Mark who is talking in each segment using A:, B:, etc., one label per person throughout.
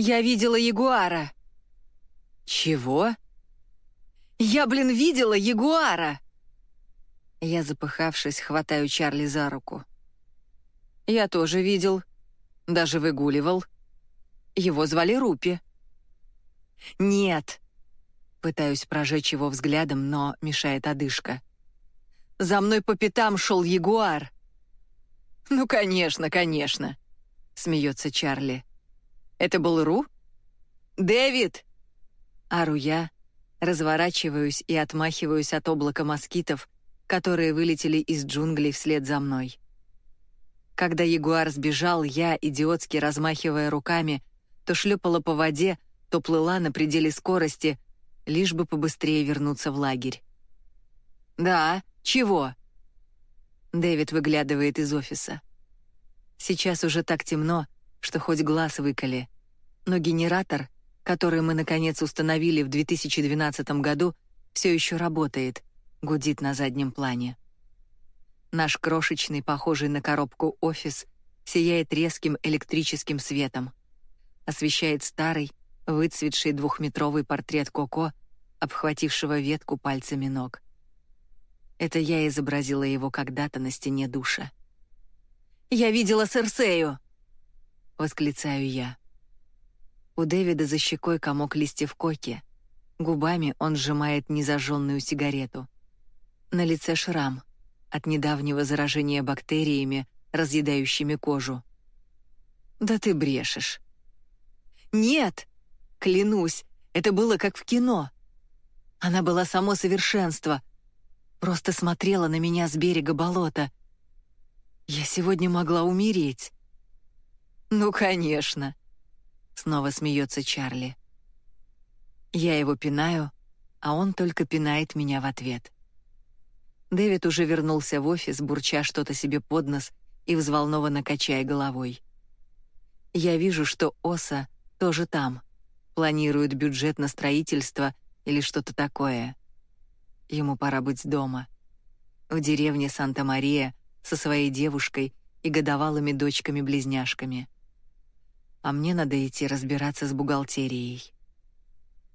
A: Я видела ягуара».
B: «Чего?»
A: «Я, блин, видела ягуара!»
B: Я, запыхавшись, хватаю Чарли за руку.
A: «Я тоже видел. Даже выгуливал. Его звали Рупи».
B: «Нет!» Пытаюсь прожечь его взглядом, но мешает одышка.
A: «За мной по пятам шел ягуар!»
B: «Ну, конечно, конечно!» — смеется Чарли. «Это был Ру?»
A: «Дэвид!»
B: Ару я, разворачиваюсь и отмахиваюсь от облака москитов, которые вылетели из джунглей вслед за мной. Когда ягуар сбежал, я, идиотски размахивая руками, то шлепала по воде, то плыла на пределе скорости, лишь бы побыстрее вернуться в лагерь.
A: «Да, чего?»
B: Дэвид выглядывает из офиса. Сейчас уже так темно, что хоть глаз выколи, но генератор, который мы наконец установили в 2012 году, все еще работает, гудит на заднем плане. Наш крошечный, похожий на коробку офис, сияет резким электрическим светом. Освещает старый, выцветший двухметровый портрет Коко, обхватившего ветку пальцами ног. Это я изобразила его когда-то на стене душа.
A: «Я видела Серсею!»
B: — восклицаю я. У Дэвида за щекой комок листьев коки. Губами он сжимает незажженную сигарету. На лице шрам от недавнего заражения бактериями, разъедающими кожу.
A: «Да ты брешешь».
B: «Нет! Клянусь, это было как в кино. Она была само совершенство. Просто смотрела на меня с берега болота. Я сегодня могла умереть».
A: «Ну, конечно!»
B: Снова смеется Чарли. Я его пинаю, а он только пинает меня в ответ. Дэвид уже вернулся в офис, бурча что-то себе под нос и взволнованно качая головой. Я вижу, что Оса тоже там, планирует бюджет на строительство или что-то такое. Ему пора быть дома. В деревне Санта-Мария со своей девушкой и годовалыми дочками-близняшками. А мне надо идти разбираться с бухгалтерией.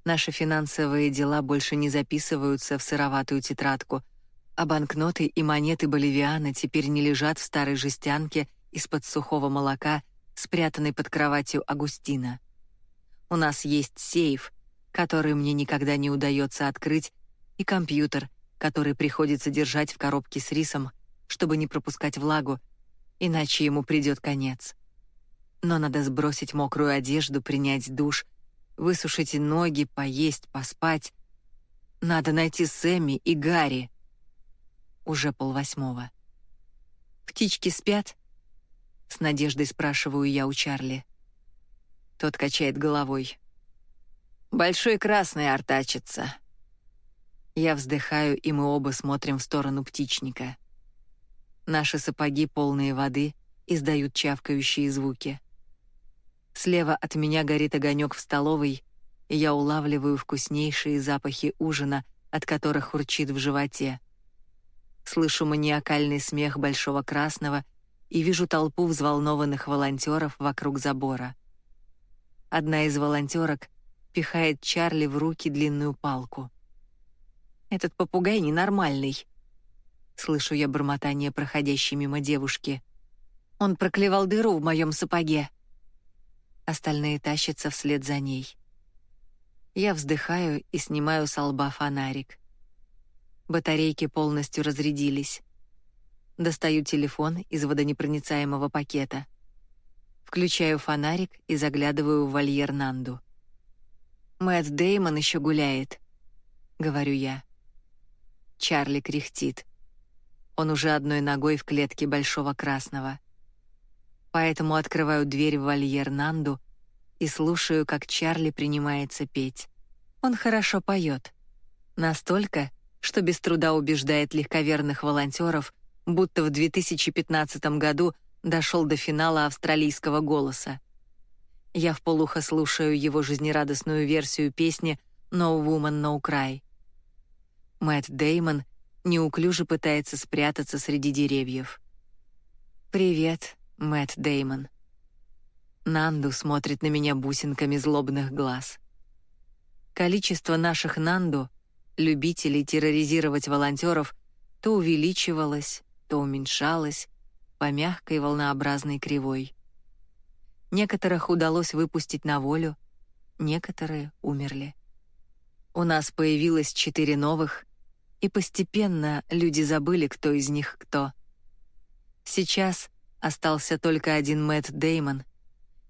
B: Наши финансовые дела больше не записываются в сыроватую тетрадку — а банкноты и монеты боливиана теперь не лежат в старой жестянке из-под сухого молока, спрятанной под кроватью Агустина. У нас есть сейф, который мне никогда не удается открыть, и компьютер, который приходится держать в коробке с рисом, чтобы не пропускать влагу, иначе ему придет конец. Но надо сбросить мокрую одежду, принять душ, высушить ноги, поесть, поспать. Надо найти Сэмми и Гарри. Уже полвосьмого. «Птички спят?» С надеждой спрашиваю я у Чарли. Тот качает головой.
A: «Большой красный артачится».
B: Я вздыхаю, и мы оба смотрим в сторону птичника. Наши сапоги, полные воды, издают чавкающие звуки. Слева от меня горит огонек в столовой, и я улавливаю вкуснейшие запахи ужина, от которых урчит в животе слышу маниакальный смех Большого Красного и вижу толпу взволнованных волонтеров вокруг забора. Одна из волонтерок пихает Чарли в руки длинную палку. «Этот попугай ненормальный», — слышу я бормотание проходящей мимо девушки. «Он проклевал дыру в моем сапоге». Остальные тащатся вслед за ней. Я вздыхаю и снимаю с лба фонарик. Батарейки полностью разрядились. Достаю телефон из водонепроницаемого пакета. Включаю фонарик и заглядываю в вольер Нанду. Мэтт Деймон еще гуляет, говорю я. Чарли кряхтит. Он уже одной ногой в клетке большого красного. Поэтому открываю дверь в вольер Нанду и слушаю, как Чарли принимается петь. Он хорошо поет. Настолько, что без труда убеждает легковерных волонтеров, будто в 2015 году дошел до финала австралийского голоса. Я вполуха слушаю его жизнерадостную версию песни «No Woman, No Cry». Мэтт Деймон неуклюже пытается спрятаться среди деревьев. «Привет, Мэтт Деймон». Нанду смотрит на меня бусинками злобных глаз. Количество наших Нанду, любителей терроризировать волонтеров, то увеличивалось, то уменьшалось по мягкой волнообразной кривой. Некоторых удалось выпустить на волю, некоторые умерли. У нас появилось четыре новых, и постепенно люди забыли, кто из них кто. Сейчас остался только один Мэтт Деймон,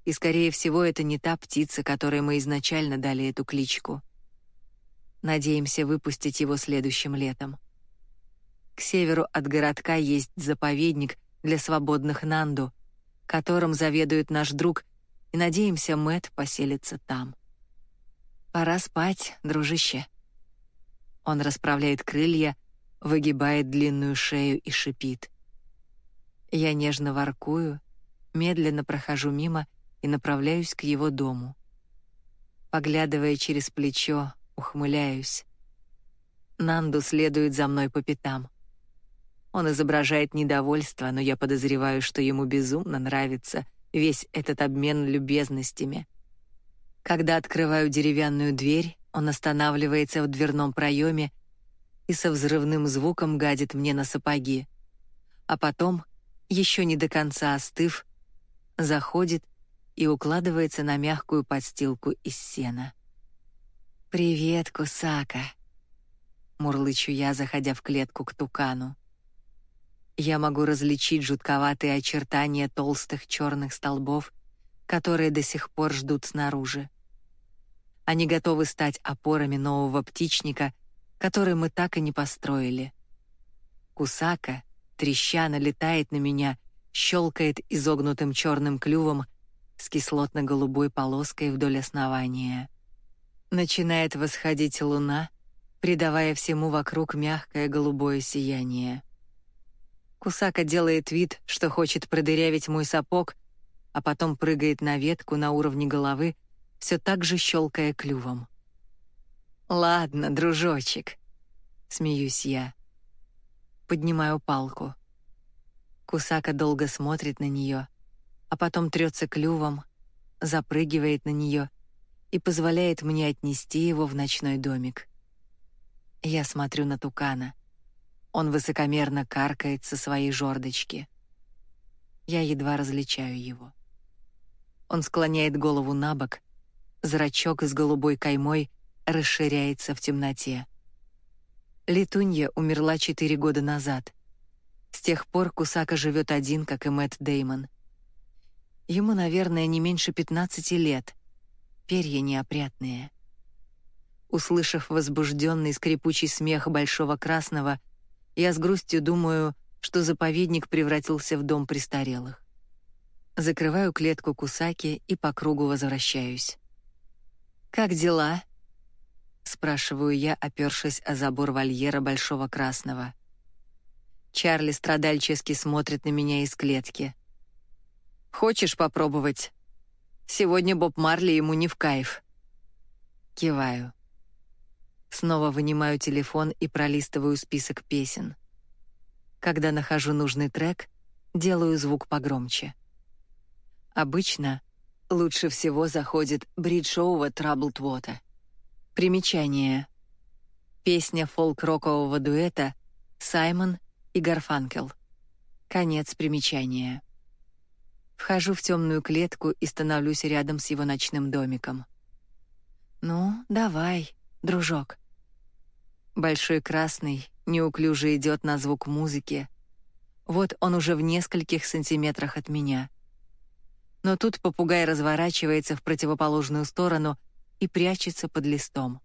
B: и, скорее всего, это не та птица, которой мы изначально дали эту кличку. Надеемся выпустить его следующим летом. К северу от городка есть заповедник для свободных Нанду, которым заведует наш друг, и надеемся, Мэт поселится там. Пора спать, дружище. Он расправляет крылья, выгибает длинную шею и шипит. Я нежно воркую, медленно прохожу мимо и направляюсь к его дому. Поглядывая через плечо, ухмыляюсь. Нанду следует за мной по пятам. Он изображает недовольство, но я подозреваю, что ему безумно нравится весь этот обмен любезностями. Когда открываю деревянную дверь, он останавливается в дверном проеме и со взрывным звуком гадит мне на сапоги. А потом, еще не до конца остыв, заходит и укладывается на мягкую подстилку из сена. «Привет, Кусака!» Мурлычу я, заходя в клетку к тукану. Я могу различить жутковатые очертания толстых черных столбов, которые до сих пор ждут снаружи. Они готовы стать опорами нового птичника, который мы так и не построили. Кусака, треща, налетает на меня, щелкает изогнутым черным клювом с кислотно-голубой полоской вдоль основания. Начинает восходить луна, придавая всему вокруг мягкое голубое сияние. Кусака делает вид, что хочет продырявить мой сапог, а потом прыгает на ветку на уровне головы, все так же щелкая клювом. «Ладно, дружочек», — смеюсь я. Поднимаю палку. Кусака долго смотрит на нее, а потом трется клювом, запрыгивает на нее и позволяет мне отнести его в ночной домик. Я смотрю на тукана. Он высокомерно каркает со своей жердочки. Я едва различаю его. Он склоняет голову на бок, зрачок с голубой каймой расширяется в темноте. Летунья умерла четыре года назад. С тех пор Кусака живет один, как и Мэтт Деймон. Ему, наверное, не меньше 15 лет. Перья неопрятные. Услышав возбужденный скрипучий смех большого красного, я с грустью думаю, что заповедник превратился в дом престарелых. Закрываю клетку Кусаки и по кругу возвращаюсь. «Как дела?» — спрашиваю я, опёршись о забор вольера большого красного. Чарли страдальчески смотрит на меня из клетки. Хочешь попробовать? Сегодня Боб Марли ему не в кайф. Киваю. Снова вынимаю телефон и пролистываю список песен. Когда нахожу нужный трек, делаю звук погромче. Обычно лучше всего заходит бриджоува Troubled Water. Примечание. Песня фолк-рокового дуэта Саймон и Гарфанкел. Конец примечания. Вхожу в темную клетку и становлюсь рядом с его ночным домиком. «Ну, давай, дружок». Большой красный неуклюже идет на звук музыки. Вот он уже в нескольких сантиметрах от меня. Но тут попугай разворачивается в противоположную сторону и прячется под листом.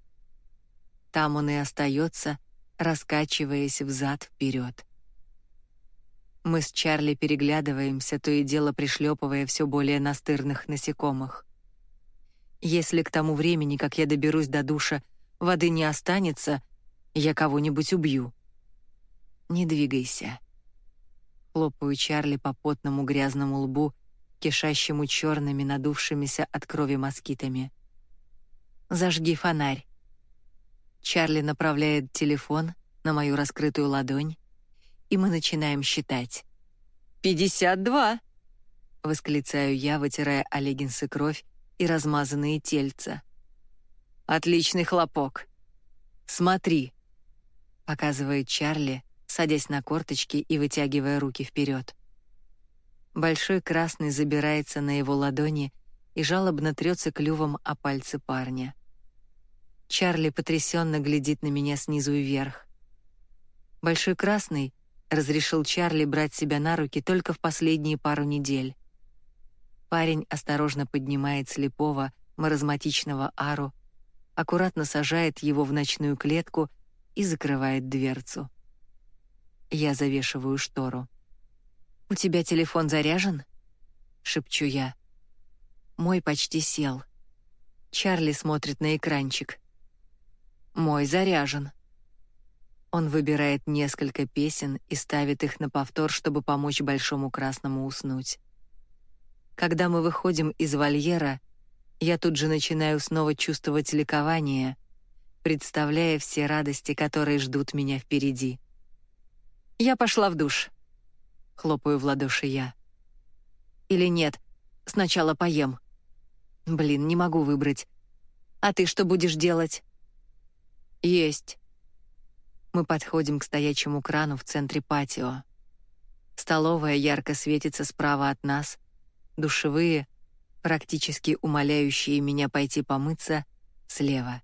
B: Там он и остается, раскачиваясь взад-вперед. Мы с Чарли переглядываемся, то и дело пришлепывая все более настырных насекомых. Если к тому времени, как я доберусь до душа, воды не останется, я кого-нибудь убью. Не двигайся. Хлопаю Чарли по потному грязному лбу, кишащему черными надувшимися от крови москитами. Зажги фонарь. Чарли направляет телефон на мою раскрытую ладонь, и мы начинаем считать. «Пятьдесят два!» — восклицаю я, вытирая о леггинсы кровь и размазанные тельца. «Отличный хлопок. Смотри», — показывает Чарли, садясь на корточки и вытягивая руки вперед. Большой красный забирается на его ладони и жалобно трется клювом о пальцы парня. Чарли потрясенно глядит на меня снизу вверх. Большой красный разрешил Чарли брать себя на руки только в последние пару недель. Парень осторожно поднимает слепого, маразматичного Ару, аккуратно сажает его в ночную клетку и закрывает дверцу. Я завешиваю штору. «У тебя телефон заряжен?» — шепчу я. Мой почти сел. Чарли смотрит на экранчик. Мой заряжен. Он выбирает несколько песен и ставит их на повтор, чтобы помочь большому красному уснуть. Когда мы выходим из вольера, я тут же начинаю снова чувствовать ликование, представляя все радости, которые ждут меня впереди. Я пошла в душ. Хлопаю в ладоши я. Или нет, сначала поем. Блин, не могу выбрать. А ты что будешь делать? Есть. Мы подходим к стоячему крану в центре патио. Столовая ярко светится справа от нас, душевые, практически умоляющие меня пойти помыться, слева.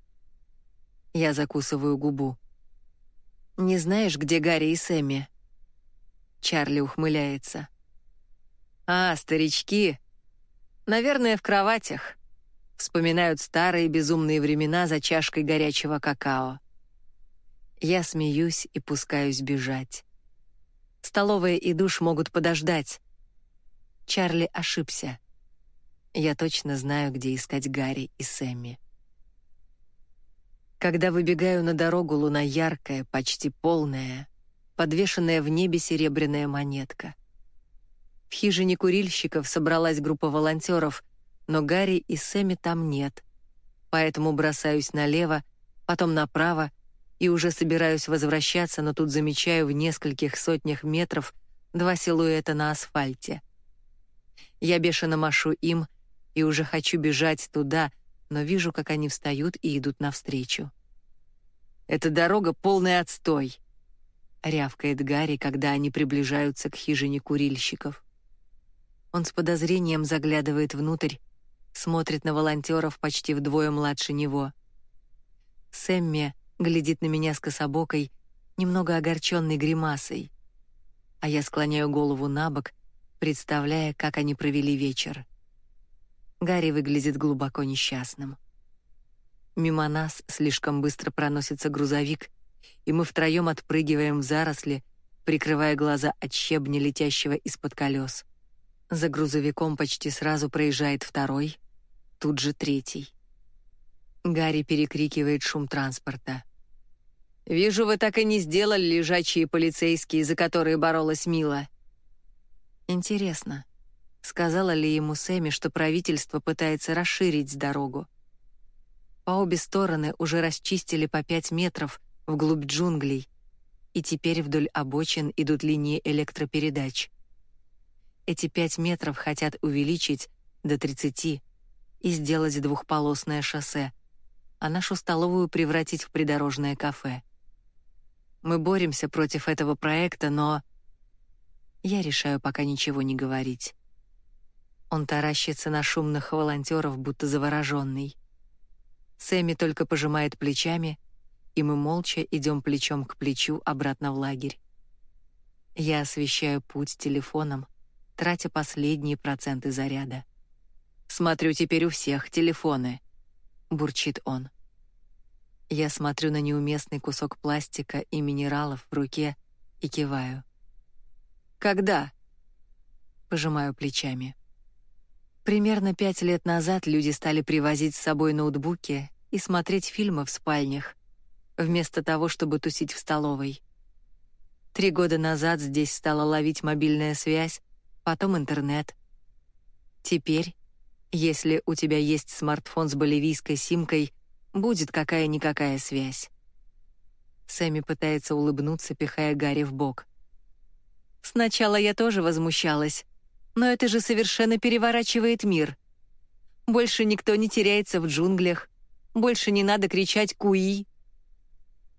B: Я закусываю губу. «Не знаешь, где Гарри и Сэмми?» Чарли ухмыляется. «А, старички! Наверное, в кроватях. Вспоминают старые безумные времена за чашкой горячего какао. Я смеюсь и пускаюсь бежать. Столовая и душ могут подождать. Чарли ошибся. Я точно знаю, где искать Гарри и Сэмми. Когда выбегаю на дорогу, луна яркая, почти полная, подвешенная в небе серебряная монетка. В хижине курильщиков собралась группа волонтеров, но Гарри и Сэмми там нет. Поэтому бросаюсь налево, потом направо и уже собираюсь возвращаться, но тут замечаю в нескольких сотнях метров два силуэта на асфальте. Я бешено машу им и уже хочу бежать туда, но вижу, как они встают и идут навстречу. «Эта дорога полный отстой», — рявкает Гарри, когда они приближаются к хижине курильщиков. Он с подозрением заглядывает внутрь, смотрит на волонтеров почти вдвое младше него. Сэмми глядит на меня с кособокой, немного огорченной гримасой. А я склоняю голову на бок, представляя, как они провели вечер. Гарри выглядит глубоко несчастным. Мимо нас слишком быстро проносится грузовик, и мы втроем отпрыгиваем в заросли, прикрывая глаза от щебня, летящего из-под колес. За грузовиком почти сразу проезжает второй, тут же третий. Гарри перекрикивает шум транспорта. «Вижу, вы так и не сделали лежачие полицейские, за которые боролась Мила». Интересно, сказала ли ему Сэмми, что правительство пытается расширить дорогу? По обе стороны уже расчистили по пять метров вглубь джунглей, и теперь вдоль обочин идут линии электропередач. Эти пять метров хотят увеличить до 30 и сделать двухполосное шоссе — а нашу столовую превратить в придорожное кафе. Мы боремся против этого проекта, но... Я решаю пока ничего не говорить. Он таращится на шумных волонтеров, будто завороженный. Сэмми только пожимает плечами, и мы молча идем плечом к плечу обратно в лагерь. Я освещаю путь телефоном, тратя последние проценты заряда. «Смотрю теперь у всех телефоны», — бурчит он. Я смотрю на неуместный кусок пластика и минералов в руке и киваю. «Когда?» Пожимаю плечами. Примерно пять лет назад люди стали привозить с собой ноутбуки и смотреть фильмы в спальнях, вместо того, чтобы тусить в столовой. Три года назад здесь стала ловить мобильная связь, потом интернет. Теперь, если у тебя есть смартфон с боливийской симкой — Будет какая-никакая связь. Сэмми пытается улыбнуться, пихая Гарри в бок. Сначала я тоже возмущалась,
A: Но это же совершенно переворачивает мир. Больше никто не теряется в джунглях. Больше не надо кричать «Куи!»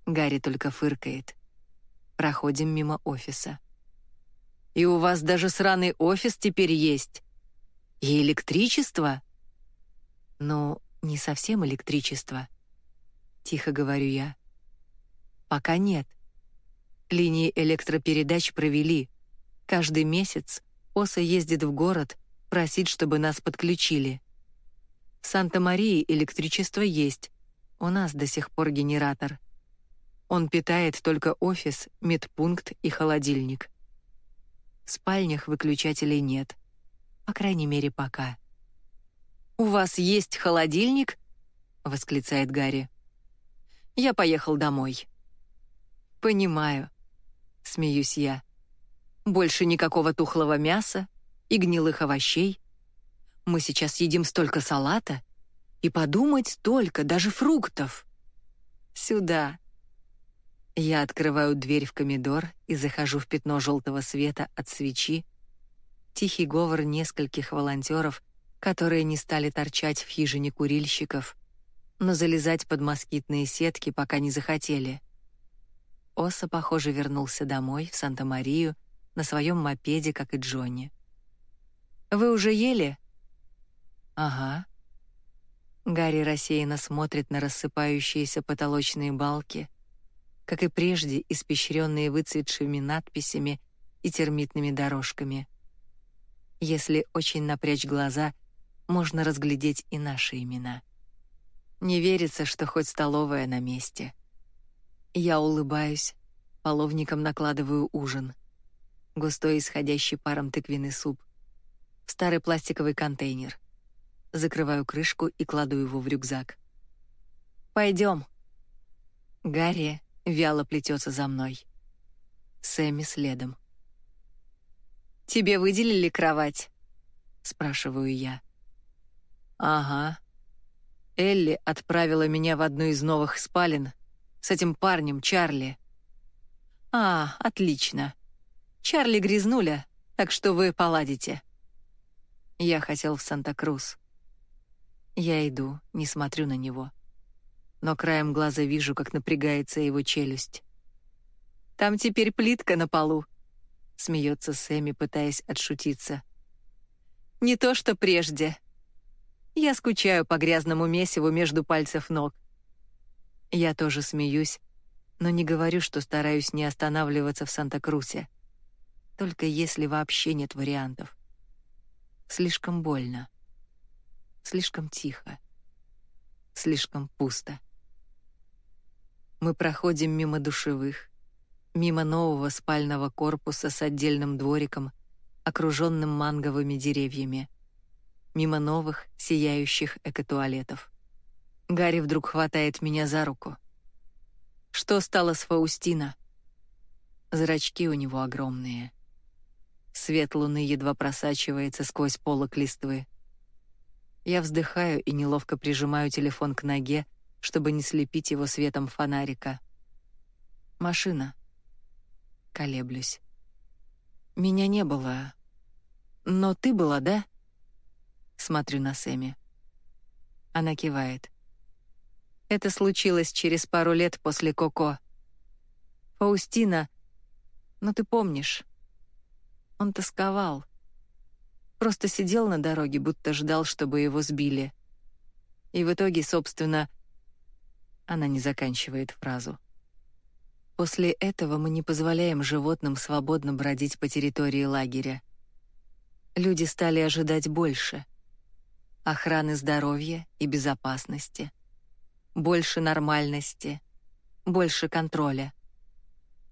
B: Гарри только фыркает. Проходим мимо офиса. «И у вас даже сраный офис теперь есть. И электричество?» «Ну, не совсем электричество», — тихо говорю я. «Пока нет. Линии электропередач провели. Каждый месяц Оса ездит в город просить, чтобы нас подключили. В Санта-Марии электричество есть. У нас до сих пор генератор. Он питает только офис, медпункт и холодильник. В спальнях выключателей нет. По крайней мере, пока.
A: «У вас есть холодильник?» — восклицает Гарри. «Я поехал домой».
B: «Понимаю», — смеюсь я.
A: «Больше никакого тухлого мяса и гнилых овощей. Мы сейчас едим столько салата, и подумать только, даже фруктов.
B: Сюда». Я открываю дверь в комедор и захожу в пятно желтого света от свечи. Тихий говор нескольких волонтеров, которые не стали торчать в хижине курильщиков, но залезать под москитные сетки пока не захотели. Оса, похоже, вернулся домой, в Санта-Марию, на своем мопеде, как и Джонни.
A: «Вы уже ели?»
B: «Ага». Гарри рассеянно смотрит на рассыпающиеся потолочные балки, как и прежде испещренные выцветшими надписями и термитными дорожками. Если очень напрячь глаза, можно разглядеть и наши имена. Не верится, что хоть столовая на месте. Я улыбаюсь, половником накладываю ужин. Густой, исходящий паром тыквенный суп. В старый пластиковый контейнер. Закрываю крышку и кладу его в рюкзак.
A: «Пойдем».
B: Гарри вяло плетется за мной. Сэмми следом.
A: «Тебе выделили кровать?»
B: — спрашиваю я. «Ага. Элли отправила меня в одну из новых спален с этим парнем Чарли».
A: «А, отлично. Чарли грязнуля, так что вы поладите».
B: Я хотел в Санта-Крус. Я иду, не смотрю на него. Но краем глаза вижу, как напрягается его челюсть.
A: «Там теперь плитка на полу», —
B: смеется Сэмми, пытаясь отшутиться.
A: «Не то, что прежде. Я скучаю по грязному месиву между пальцев ног».
B: Я тоже смеюсь, но не говорю, что стараюсь не останавливаться в Санта-Крусе. Только если вообще нет вариантов. Слишком больно. Слишком тихо. Слишком пусто. Мы проходим мимо душевых, мимо нового спального корпуса с отдельным двориком, окруженным манговыми деревьями, мимо новых сияющих экотуалетов. Гарри вдруг хватает меня за руку. Что стало с Фаустина? Зрачки у него огромные. Свет луны едва просачивается сквозь полок листвы. Я вздыхаю и неловко прижимаю телефон к ноге, чтобы не слепить его светом фонарика. Машина. Колеблюсь. Меня не было. Но ты была, да? Смотрю на Сэмми. Она кивает. Это случилось через пару лет после Коко. Фаустина, ну ты помнишь, он тосковал. Просто сидел на дороге, будто ждал, чтобы его сбили. И в итоге, собственно, она не заканчивает фразу. После этого мы не позволяем животным свободно бродить по территории лагеря. Люди стали ожидать больше. Охраны здоровья и безопасности. Больше нормальности. Больше контроля.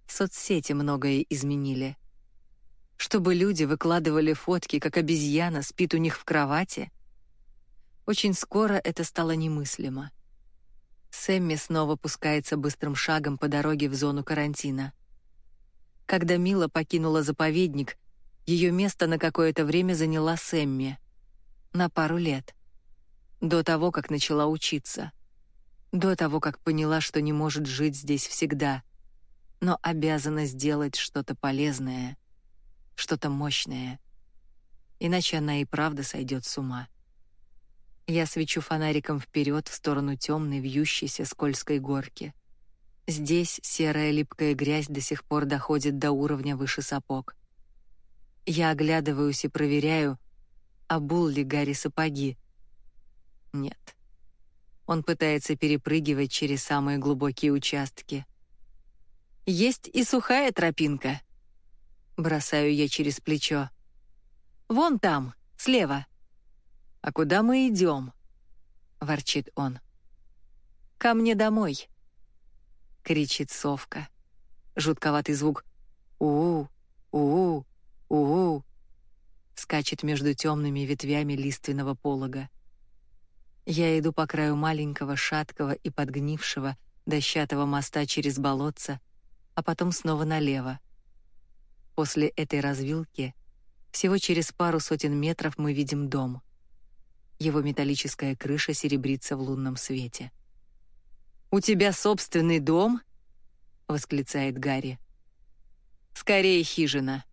B: Соцсети многое изменили. Чтобы люди выкладывали фотки, как обезьяна спит у них в кровати. Очень скоро это стало немыслимо. Сэмми снова пускается быстрым шагом по дороге в зону карантина. Когда Мила покинула заповедник, ее место на какое-то время заняла Сэмми. На пару лет. До того, как начала учиться. До того, как поняла, что не может жить здесь всегда, но обязана сделать что-то полезное, что-то мощное. иначе она и правда сойдет с ума. Я свечу фонариком вперед в сторону темной, вьющейся скользкой горки. Здесь серая липкая грязь до сих пор доходит до уровня выше сапог. Я оглядываюсь и проверяю, обул ли Гарри сапоги. Нет. Он пытается перепрыгивать через самые глубокие участки. Есть и сухая тропинка. Бросаю я через плечо. Вон там, слева. А куда мы идем? ворчит он. Ко мне домой. кричит совка. Жутковатый звук у у у у скачет между темными ветвями лиственного полога. Я иду по краю маленького, шаткого и подгнившего дощатого моста через болотце, а потом снова налево. После этой развилки всего через пару сотен метров мы видим дом. Его металлическая крыша серебрится в лунном свете. «У тебя собственный дом?» — восклицает Гарри. «Скорее хижина»,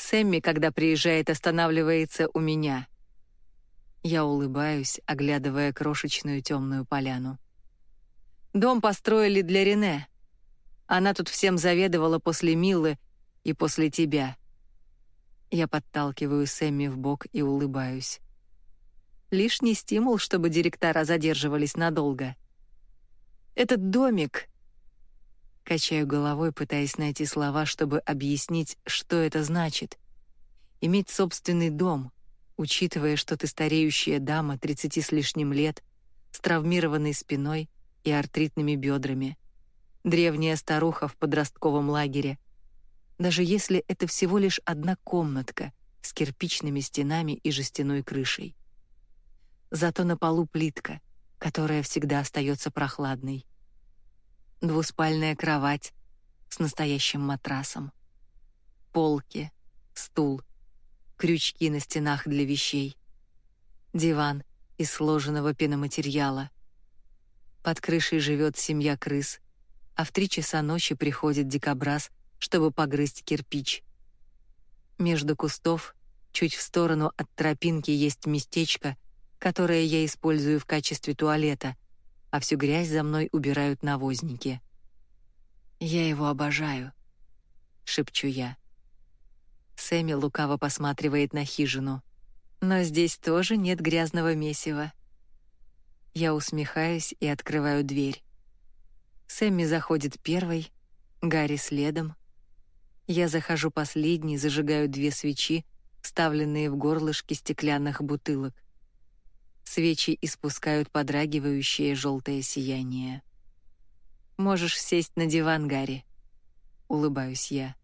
B: Сэмми, когда приезжает, останавливается у меня. Я улыбаюсь, оглядывая крошечную темную поляну. Дом построили для Рене. Она тут всем заведовала после Милы и после тебя. Я подталкиваю Сэмми в бок и улыбаюсь. Лишний стимул, чтобы директора задерживались надолго. Этот домик Качаю головой, пытаясь найти слова, чтобы объяснить, что это значит. Иметь собственный дом, учитывая, что ты стареющая дама 30 с лишним лет, с травмированной спиной и артритными бедрами. Древняя старуха в подростковом лагере. Даже если это всего лишь одна комнатка с кирпичными стенами и жестяной крышей. Зато на полу плитка, которая всегда остается прохладной двуспальная кровать с настоящим матрасом, полки, стул, крючки на стенах для вещей, диван из сложенного пеноматериала. Под крышей живет семья крыс, а в три часа ночи приходит дикобраз, чтобы погрызть кирпич. Между кустов, чуть в сторону от тропинки, есть местечко, которое я использую в качестве туалета — а всю грязь за мной убирают навозники. «Я его обожаю», — шепчу я. Сэмми лукаво посматривает на хижину. «Но здесь тоже нет грязного месива». Я усмехаюсь и открываю дверь. Сэмми заходит первой, Гарри следом. Я захожу последней, зажигаю две свечи, вставленные в горлышки стеклянных бутылок. Свечи испускают подрагивающее желтое сияние. Можешь сесть на диван, Гарри. Улыбаюсь я.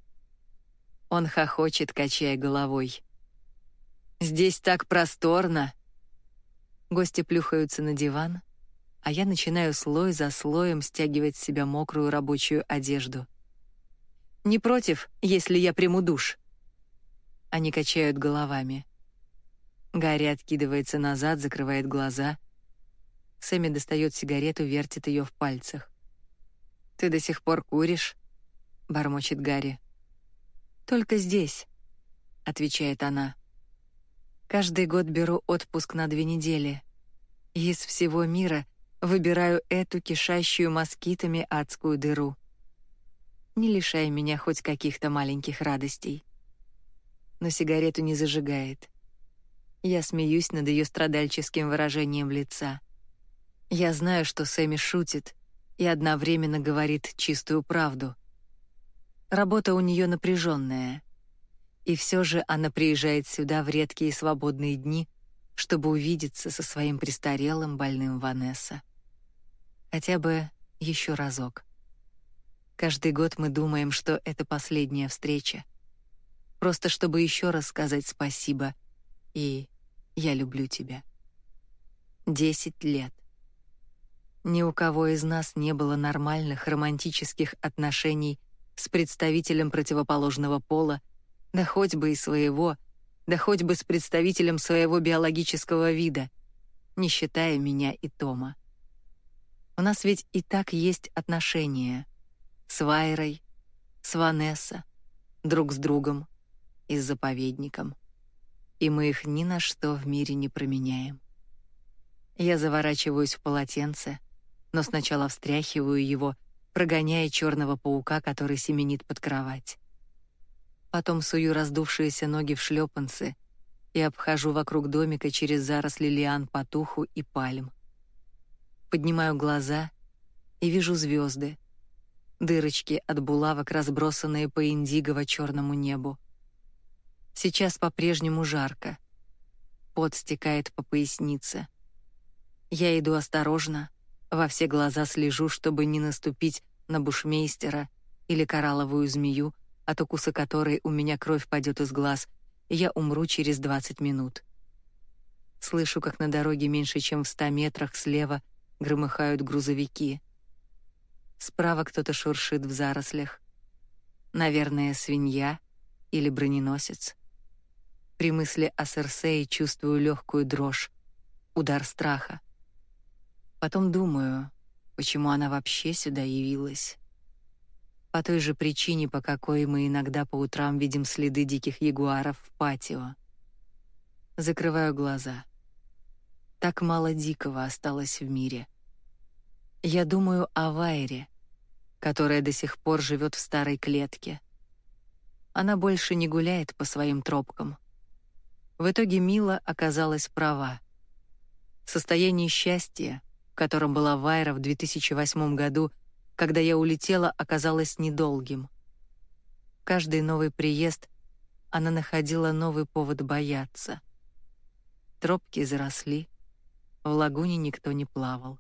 B: Он хохочет, качая головой. Здесь так просторно. Гости плюхаются на диван, а я начинаю слой за слоем стягивать с себя мокрую рабочую одежду. Не против, если я приму душ? Они качают головами. Гарри откидывается назад, закрывает глаза. Сэмми достает сигарету, вертит ее в пальцах. «Ты до сих пор куришь?» — бормочет Гарри. «Только здесь», — отвечает она. «Каждый год беру отпуск на две недели. Из всего мира выбираю эту кишащую москитами адскую дыру. Не лишай меня хоть каких-то маленьких радостей». Но сигарету не зажигает. Я смеюсь над ее страдальческим выражением лица. Я знаю, что Сэмми шутит и одновременно говорит чистую правду. Работа у нее напряженная. И все же она приезжает сюда в редкие свободные дни, чтобы увидеться со своим престарелым больным Ванесса. Хотя бы еще разок. Каждый год мы думаем, что это последняя встреча. Просто чтобы еще раз сказать спасибо и я люблю тебя. Десять лет. Ни у кого из нас не было нормальных романтических отношений с представителем противоположного пола, да хоть бы и своего, да хоть бы с представителем своего биологического вида, не считая меня и Тома. У нас ведь и так есть отношения с Вайрой, с Ванесса, друг с другом и с заповедником. И мы их ни на что в мире не променяем. Я заворачиваюсь в полотенце, но сначала встряхиваю его, прогоняя черного паука, который семенит под кровать. Потом сую раздувшиеся ноги в шлепанцы и обхожу вокруг домика через заросли лиан потуху и пальм. Поднимаю глаза и вижу звезды, дырочки от булавок, разбросанные по индигово-черному небу. Сейчас по-прежнему жарко. Пот стекает по пояснице. Я иду осторожно, во все глаза слежу, чтобы не наступить на бушмейстера или коралловую змею, от укуса которой у меня кровь пойдет из глаз, и я умру через 20 минут. Слышу, как на дороге меньше чем в ста метрах слева громыхают грузовики. Справа кто-то шуршит в зарослях. Наверное, свинья или броненосец. При мысли о Серсее чувствую легкую дрожь, удар страха. Потом думаю, почему она вообще сюда явилась. По той же причине, по какой мы иногда по утрам видим следы диких ягуаров в патио. Закрываю глаза. Так мало дикого осталось в мире. Я думаю о Вайре, которая до сих пор живет в старой клетке. Она больше не гуляет по своим тропкам. В итоге Мила оказалась права. Состояние счастья, в котором была Вайра в 2008 году, когда я улетела, оказалось недолгим. Каждый новый приезд она находила новый повод бояться. Тропки заросли, в лагуне никто не плавал.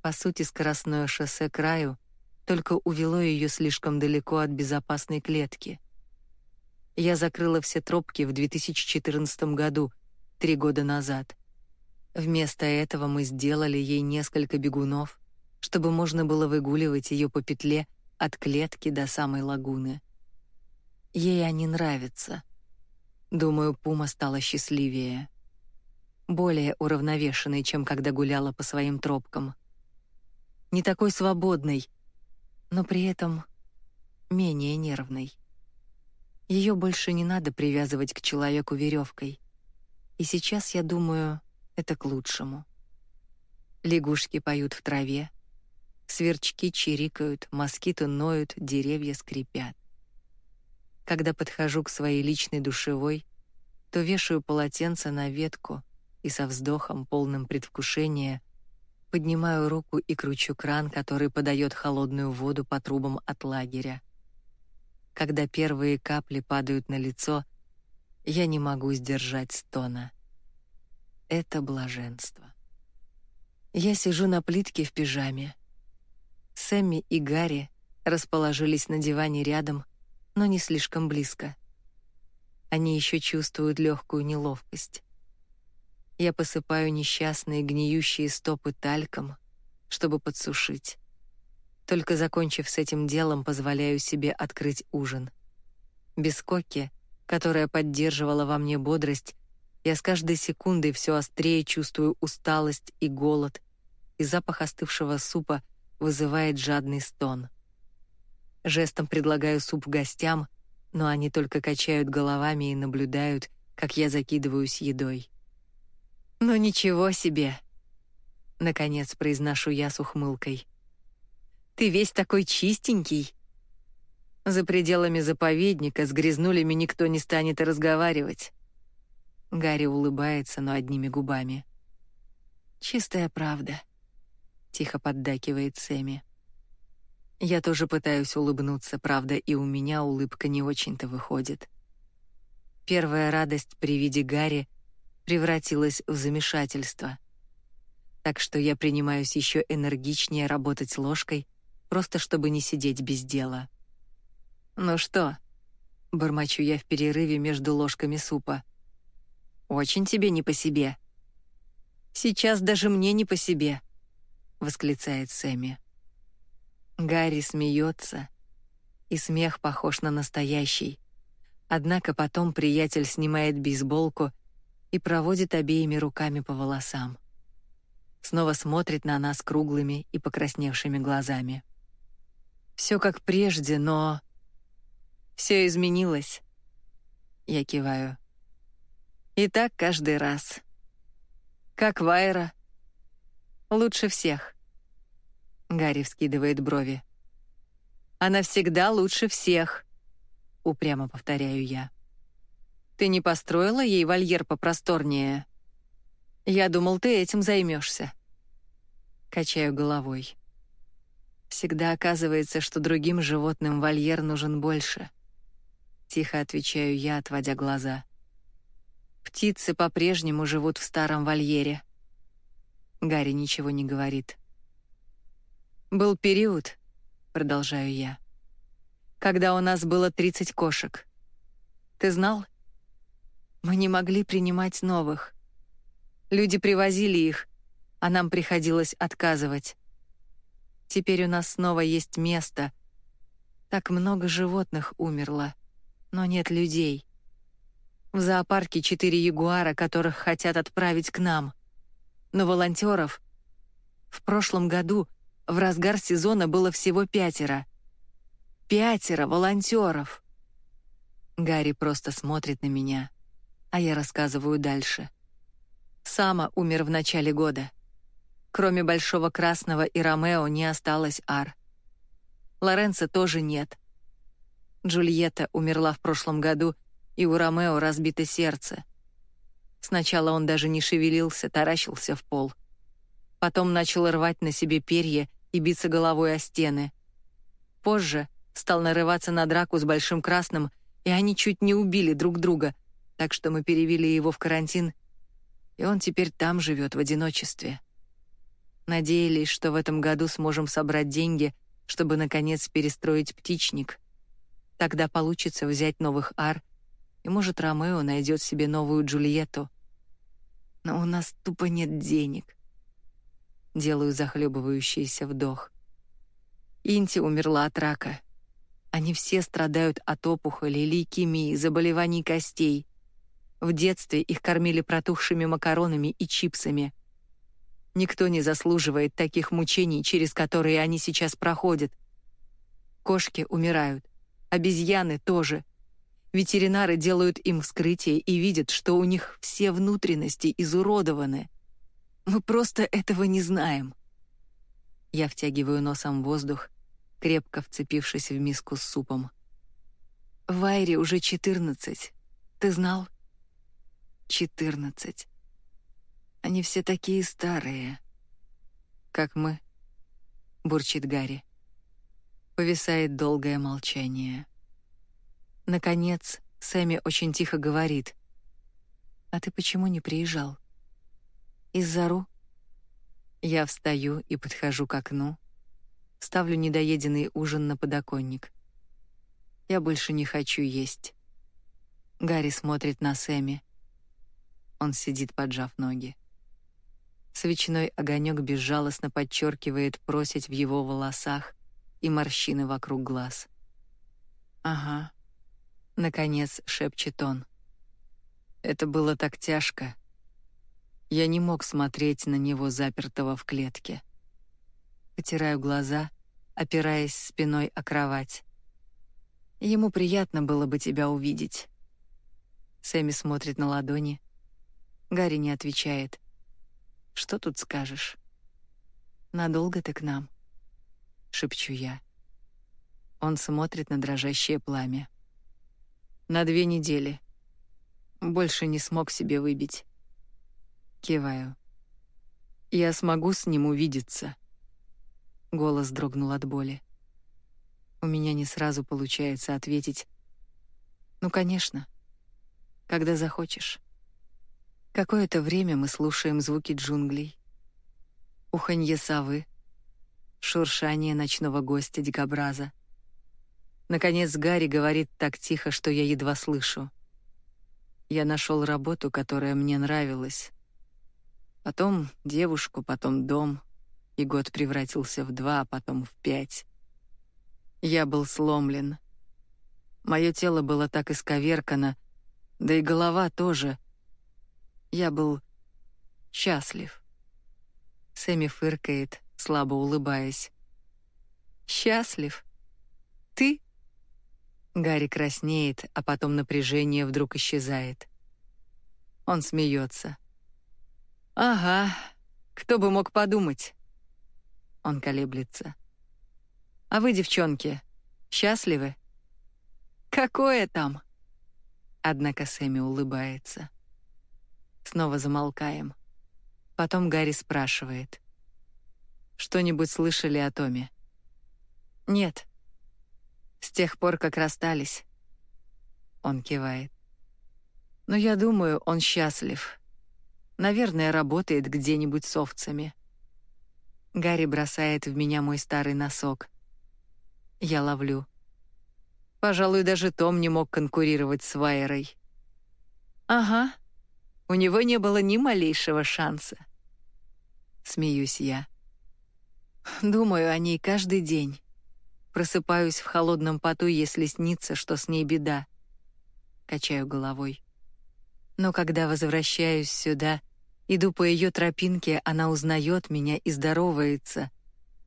B: По сути, скоростное шоссе краю только увело ее слишком далеко от безопасной клетки. Я закрыла все тропки в 2014 году, три года назад. Вместо этого мы сделали ей несколько бегунов, чтобы можно было выгуливать ее по петле от клетки до самой лагуны. Ей они нравятся. Думаю, Пума стала счастливее. Более уравновешенной, чем когда гуляла по своим тропкам не такой свободной, но при этом менее нервной. Ее больше не надо привязывать к человеку веревкой. И сейчас, я думаю, это к лучшему. Лягушки поют в траве, сверчки чирикают, москиты ноют, деревья скрипят. Когда подхожу к своей личной душевой, то вешаю полотенце на ветку и со вздохом, полным предвкушения, Поднимаю руку и кручу кран, который подает холодную воду по трубам от лагеря. Когда первые капли падают на лицо, я не могу сдержать стона. Это блаженство. Я сижу на плитке в пижаме. Сэмми и Гарри расположились на диване рядом, но не слишком близко. Они еще чувствуют легкую неловкость. Я посыпаю несчастные гниющие стопы тальком, чтобы подсушить. Только закончив с этим делом, позволяю себе открыть ужин. Без коки, которая поддерживала во мне бодрость, я с каждой секундой все острее чувствую усталость и голод, и запах остывшего супа вызывает жадный стон. Жестом предлагаю суп гостям, но они только качают головами и наблюдают, как я закидываюсь едой. «Ну ничего себе!» — наконец произношу я с ухмылкой. «Ты весь такой чистенький!» За пределами заповедника с грязнулями никто не станет и разговаривать. Гарри улыбается, но одними губами. «Чистая правда», — тихо поддакивает Сэмми. Я тоже пытаюсь улыбнуться, правда, и у меня улыбка не очень-то выходит. Первая радость при виде Гарри превратилось в замешательство. Так что я принимаюсь еще энергичнее работать ложкой, просто чтобы не сидеть без дела. «Ну что?» — бормочу я в перерыве между ложками супа. «Очень тебе не по себе». «Сейчас даже мне не по себе», — восклицает Сэмми. Гарри смеется, и смех похож на настоящий. Однако потом приятель снимает бейсболку и проводит обеими руками по волосам. Снова смотрит на нас круглыми и покрасневшими глазами. Все как прежде, но... Все изменилось. Я киваю.
A: И так каждый раз. Как Вайра. Лучше всех. Гарри вскидывает брови. Она всегда лучше всех, упрямо повторяю я. Ты не построила ей вольер попросторнее? Я думал, ты этим займешься. Качаю головой. Всегда оказывается, что другим животным вольер нужен больше. Тихо отвечаю я, отводя глаза. Птицы по-прежнему живут в старом вольере. Гарри ничего не говорит. Был период, продолжаю я, когда у нас было 30 кошек. Ты знал? Мы не могли принимать новых. Люди привозили их, а нам приходилось отказывать. Теперь у нас снова есть место. Так много животных умерло, но нет людей. В зоопарке четыре ягуара, которых хотят отправить к нам. Но волонтеров... В прошлом году в разгар сезона было всего пятеро. Пятеро волонтеров. Гарри просто смотрит на меня, а я рассказываю дальше. Сама умер в начале года. Кроме Большого Красного и Ромео не осталось Ар. Лоренцо тоже нет. Джульетта умерла в прошлом году, и у Ромео разбито сердце. Сначала он даже не шевелился, таращился в пол. Потом начал рвать на себе перья и биться головой о стены. Позже стал нарываться на драку с Большим Красным, и они чуть не убили друг друга, так что мы перевели его в карантин, и он теперь там живет в одиночестве. Надеялись, что в этом году сможем собрать деньги, чтобы, наконец, перестроить птичник. Тогда получится взять новых ар, и, может, Ромео найдет себе новую Джульетту. Но у нас тупо нет денег. Делаю захлебывающийся вдох. Инти умерла от рака. Они все страдают от опухоли, лейкемии, заболеваний костей. В детстве их кормили протухшими макаронами и чипсами — Никто не заслуживает таких мучений, через которые они сейчас проходят. Кошки умирают, обезьяны тоже. Ветеринары делают им вскрытие и видят, что у них все внутренности изуродованы. Мы просто этого не знаем. Я втягиваю носом воздух, крепко вцепившись в миску с супом. Вайре уже четырнадцать. Ты знал? Четырнадцать. Они все такие старые. Как мы, бурчит Гарри. Повисает долгое молчание. Наконец, Сэмми очень тихо говорит. «А ты почему не приезжал?» «Из-за Ру?» Я встаю и подхожу к окну, ставлю недоеденный ужин на подоконник. Я больше не хочу есть. Гарри смотрит на Сэмми. Он сидит, поджав ноги. Свечной огонек безжалостно подчеркивает просить в его волосах и морщины вокруг глаз. «Ага», — наконец шепчет он. «Это было так тяжко. Я не мог смотреть на него, запертого в клетке. Потираю глаза, опираясь спиной о кровать. Ему приятно было бы тебя увидеть». Сэмми смотрит на ладони. Гарри не отвечает. Что тут скажешь? Надолго ты к нам? Шепчу я. Он смотрит на дрожащее пламя. На две недели. Больше не смог себе выбить. Киваю. Я смогу с ним увидеться. Голос дрогнул от боли. У меня не сразу получается ответить. Ну, конечно. Когда захочешь. Какое-то время мы слушаем звуки джунглей. Уханье совы, шуршание ночного гостя дикобраза. Наконец Гарри говорит так тихо, что я едва слышу. Я нашел работу, которая мне нравилась. Потом девушку, потом дом, и год превратился в два, а потом в пять. Я был сломлен. Мое тело было так исковеркано, да и голова тоже — я был счастлив. Сэмми фыркает, слабо улыбаясь. «Счастлив? Ты?» Гарри краснеет, а потом напряжение вдруг исчезает. Он смеется. Ага, кто бы мог подумать. Он колеблется. А вы, девчонки, счастливы? Какое там? Однако Сэмми улыбается. Снова замолкаем. Потом Гарри спрашивает. Что-нибудь слышали о Томе? Нет. С тех пор, как расстались. Он кивает. Но я думаю, он счастлив. Наверное, работает где-нибудь с овцами. Гарри бросает в меня мой старый носок. Я ловлю. Пожалуй, даже Том не мог конкурировать с Вайерой. Ага. У него не было ни малейшего шанса. Смеюсь я. Думаю о ней каждый день. Просыпаюсь в холодном поту, если снится, что с ней беда. Качаю головой. Но когда возвращаюсь сюда, иду по ее тропинке, она узнает меня и здоровается.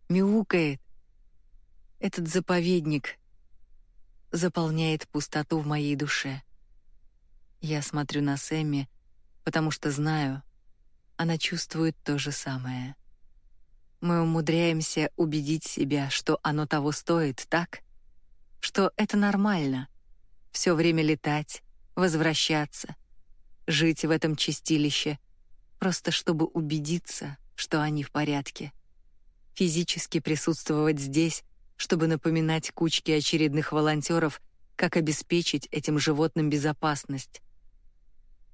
A: Мяукает. Этот заповедник заполняет пустоту в моей душе. Я смотрю на Сэмми, потому что знаю, она чувствует то же самое. Мы умудряемся убедить себя, что оно того стоит, так? Что это нормально. Все время летать, возвращаться, жить в этом чистилище, просто чтобы убедиться, что они в порядке. Физически присутствовать здесь, чтобы напоминать кучке очередных волонтеров, как обеспечить этим животным безопасность.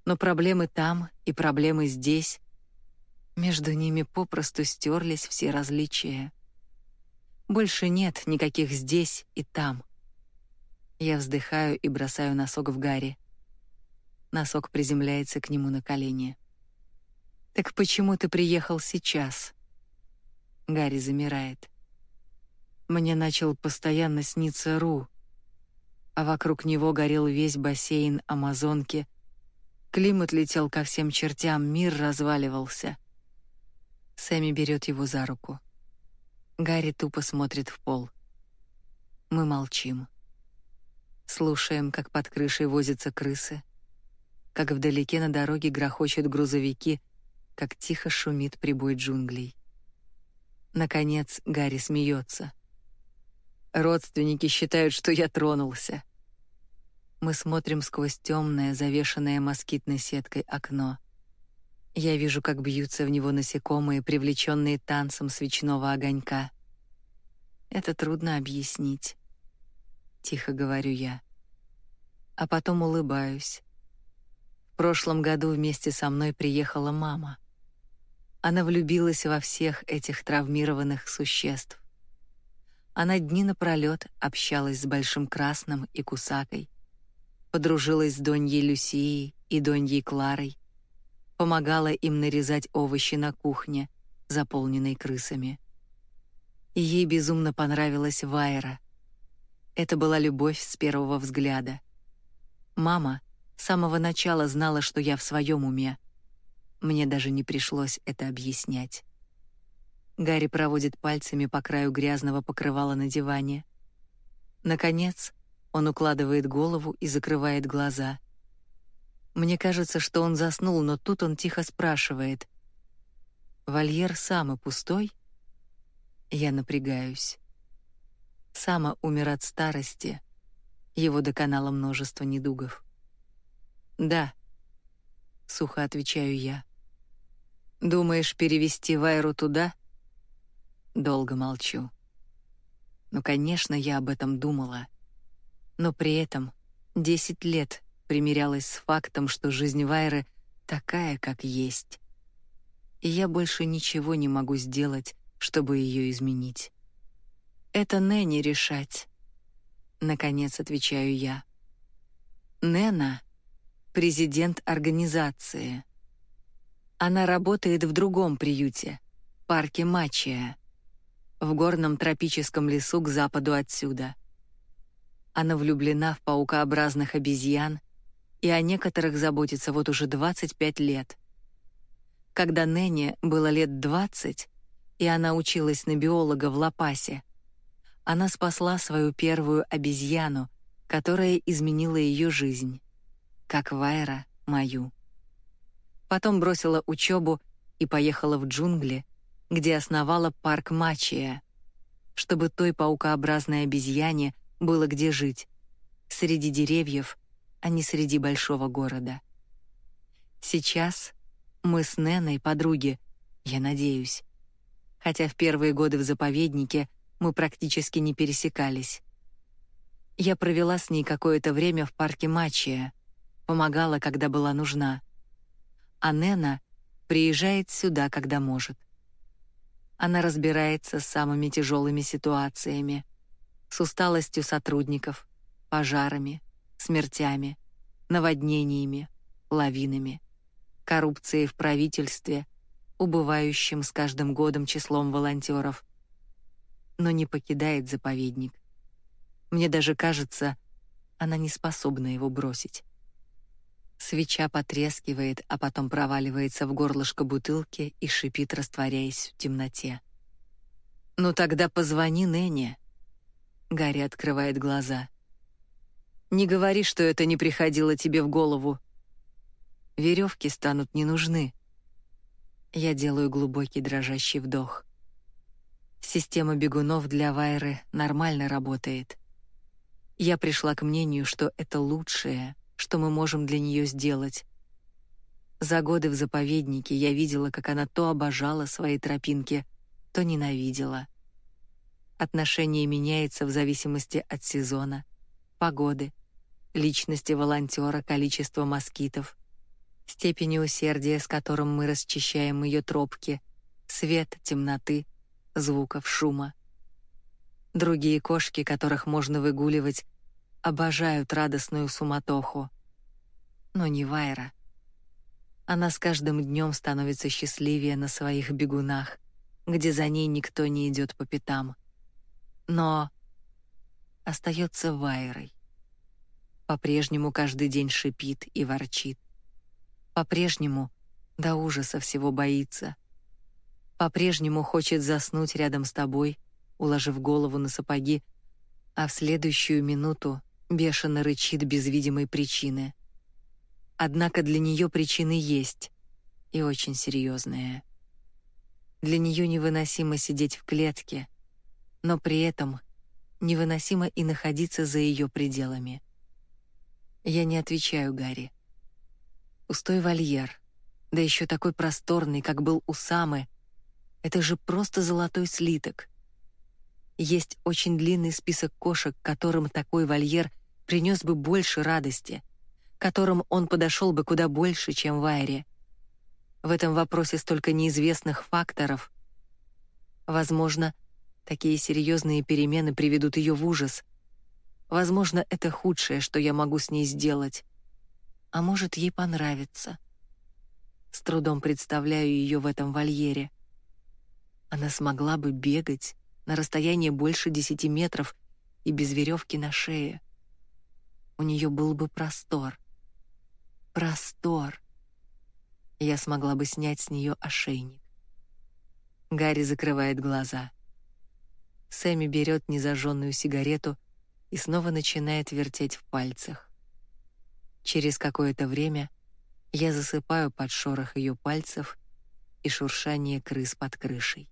A: Но проблемы там и проблемы здесь между ними попросту стерлись все различия. Больше нет никаких здесь и там. Я вздыхаю и бросаю носок в Гарри. Носок приземляется к нему на колени. «Так почему ты приехал сейчас?» Гарри замирает. Мне начал постоянно сниться Ру, а вокруг него горел весь бассейн Амазонки. Климат летел ко всем чертям, мир разваливался. Сэмми берет его за руку. Гарри тупо смотрит в пол. Мы молчим. Слушаем, как под крышей возятся крысы, как вдалеке на дороге грохочут грузовики, как тихо шумит прибой джунглей. Наконец Гарри смеется. Родственники считают, что я тронулся. Мы смотрим сквозь темное, завешенное москитной сеткой окно — я вижу, как бьются в него насекомые, привлеченные танцем свечного огонька. Это трудно объяснить. Тихо говорю я. А потом улыбаюсь. В прошлом году вместе со мной приехала мама. Она влюбилась во всех этих травмированных существ. Она дни напролет общалась с Большим Красным и Кусакой, подружилась с Доньей Люсией и Доньей Кларой, помогала им нарезать овощи на кухне, заполненной крысами. И ей безумно понравилась Вайра. Это была любовь с первого взгляда. Мама с самого начала знала, что я в своем уме. Мне даже не пришлось это объяснять. Гарри проводит пальцами по краю грязного покрывала на диване. Наконец, он укладывает голову и закрывает глаза — мне кажется, что он заснул, но тут он тихо спрашивает. «Вольер Сама пустой?» Я напрягаюсь. Сама умер от старости. Его доконало множество недугов. «Да», — сухо отвечаю я. «Думаешь перевести Вайру туда?» Долго молчу. Ну, конечно, я об этом думала. Но при этом десять лет примирялась с фактом, что жизнь Вайры такая, как есть. И я больше ничего не могу сделать, чтобы ее изменить. Это Нэнни решать. Наконец отвечаю я. Нэна — президент организации. Она работает в другом приюте, парке Мачия, в горном тропическом лесу к западу отсюда. Она влюблена в паукообразных обезьян и о некоторых заботится вот уже 25 лет. Когда Нэнни было лет 20, и она училась на биолога в Лапасе, она спасла свою первую обезьяну, которая изменила ее жизнь, как Вайра — мою.
B: Потом бросила учебу и поехала в джунгли, где основала парк Мачия, чтобы той паукообразной обезьяне было где жить, среди деревьев, а не среди большого города. Сейчас мы с Неной подруги, я надеюсь. Хотя в первые годы в заповеднике мы практически не пересекались. Я провела с ней какое-то время в парке Мачия, помогала, когда была нужна. А Нена приезжает сюда, когда может. Она разбирается с самыми тяжелыми ситуациями, с усталостью сотрудников, пожарами, смертями, наводнениями, лавинами, коррупцией в правительстве, убывающим с каждым годом числом волонтеров, но не покидает заповедник. Мне даже кажется, она не способна его бросить. Свеча потрескивает, а потом проваливается в горлышко бутылки и шипит, растворяясь в темноте. «Ну тогда позвони Нэне». Гарри открывает глаза. «Не говори, что это не приходило тебе в голову. Веревки станут не нужны». Я делаю глубокий дрожащий вдох. Система бегунов для Вайры нормально работает. Я пришла к мнению, что это лучшее, что мы можем для нее сделать. За годы в заповеднике я видела, как она то обожала свои тропинки, то ненавидела. Отношение меняется в зависимости от сезона, погоды, личности волонтера, количества москитов, степени усердия, с которым мы расчищаем ее тропки, свет, темноты, звуков, шума. Другие кошки, которых можно выгуливать, обожают радостную суматоху. Но не Вайра. Она с каждым днем становится счастливее на своих бегунах, где за ней никто не идет по пятам. Но остается Вайрой. По-прежнему каждый день шипит и ворчит. По-прежнему до ужаса всего боится. По-прежнему хочет заснуть рядом с тобой, уложив голову на сапоги, а в следующую минуту бешено рычит без видимой причины. Однако для нее причины есть, и очень серьезные. Для нее невыносимо сидеть в клетке, но при этом невыносимо и находиться за ее пределами. Я не отвечаю Гарри. Пустой вольер, да еще такой просторный, как был у Самы, это же просто золотой слиток. Есть очень длинный список кошек, которым такой вольер принес бы больше радости, которым он подошел бы куда больше, чем Вайре. В этом вопросе столько неизвестных факторов. Возможно, такие серьезные перемены приведут ее в ужас. Возможно, это худшее, что я могу с ней сделать. А может, ей понравится. С трудом представляю ее в этом вольере. Она смогла бы бегать на расстояние больше десяти метров и без веревки на шее у нее был бы простор. Простор. Я смогла бы снять с нее ошейник. Гарри закрывает глаза. Сэмми берет незажженную сигарету и снова начинает вертеть в пальцах. Через какое-то время я засыпаю под шорох ее пальцев и шуршание крыс под крышей.